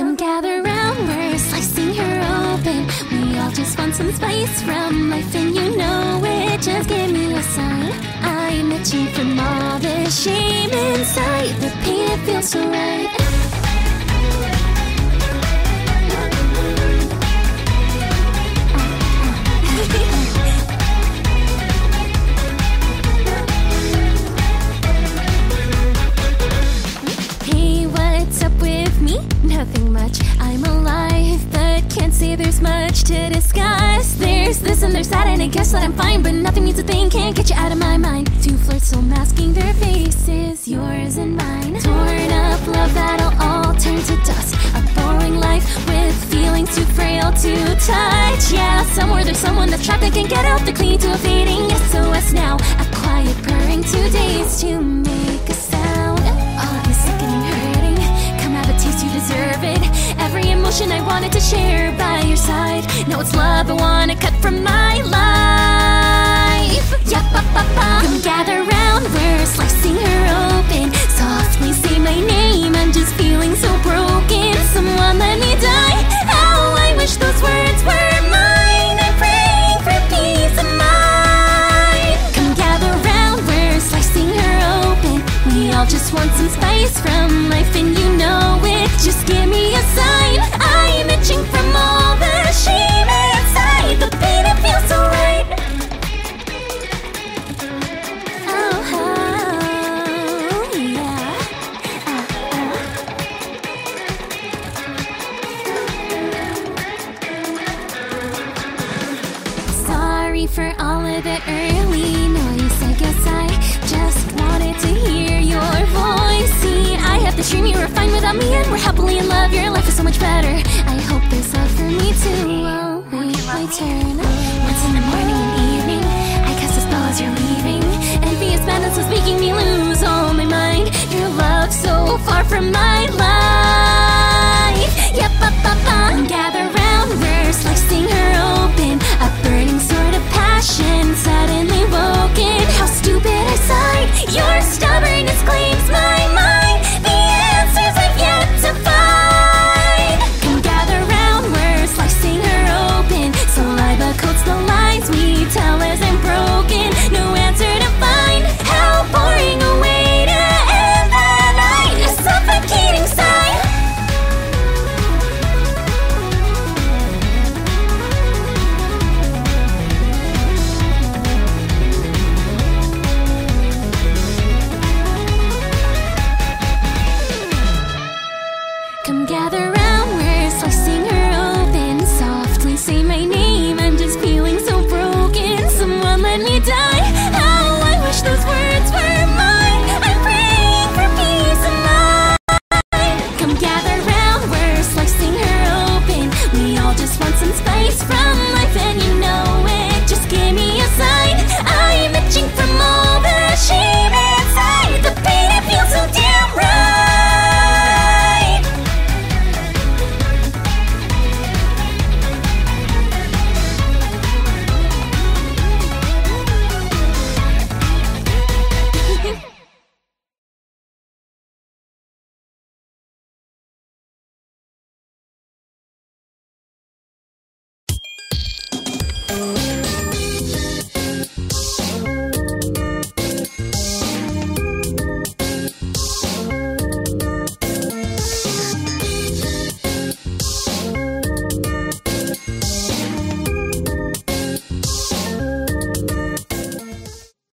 Come gather round, we're slicing her open. We all just want some spice from life, and you know it. Just give me a sign. I'm itching from all the shame inside. The pain, it feels so right. Nothing much. I'm alive, but can't say there's much to discuss. There's this and there's that, and I guess that I'm fine, but nothing needs a thing. Can't get you out of my mind. Two flirts still masking their faces, yours and mine. Torn up love that'll all turn to dust. A boring life with feelings too frail to touch. Yeah, somewhere there's someone that's trapped and can't get out. They're clinging to a fading SOS now. A quiet purring two days to make deserve it. Every emotion I wanted to share by your side. Now it's love I wanna cut from my life. Yeah, ba, ba, ba. Come gather round, we're slicing her open. Softly say my name, I'm just feeling so broken. Someone let me die. How I wish those words were mine. I'm praying for peace of mind. Come gather round, we're slicing her open. We all just want some spice from life, and you. Just give me a sign. I'm itching from all the shame inside. The pain, it feels so right. Oh, oh, yeah. Oh, oh. Sorry for all of the early noise. I guess I just wanted to hear I have you were fine without me, and we're happily in love. Your life is so much better. I hope there's love for me too. Oh, wait my turn. Come gather round, we're slicing her open. Softly say my name, I'm just feeling so broken. Someone let me die.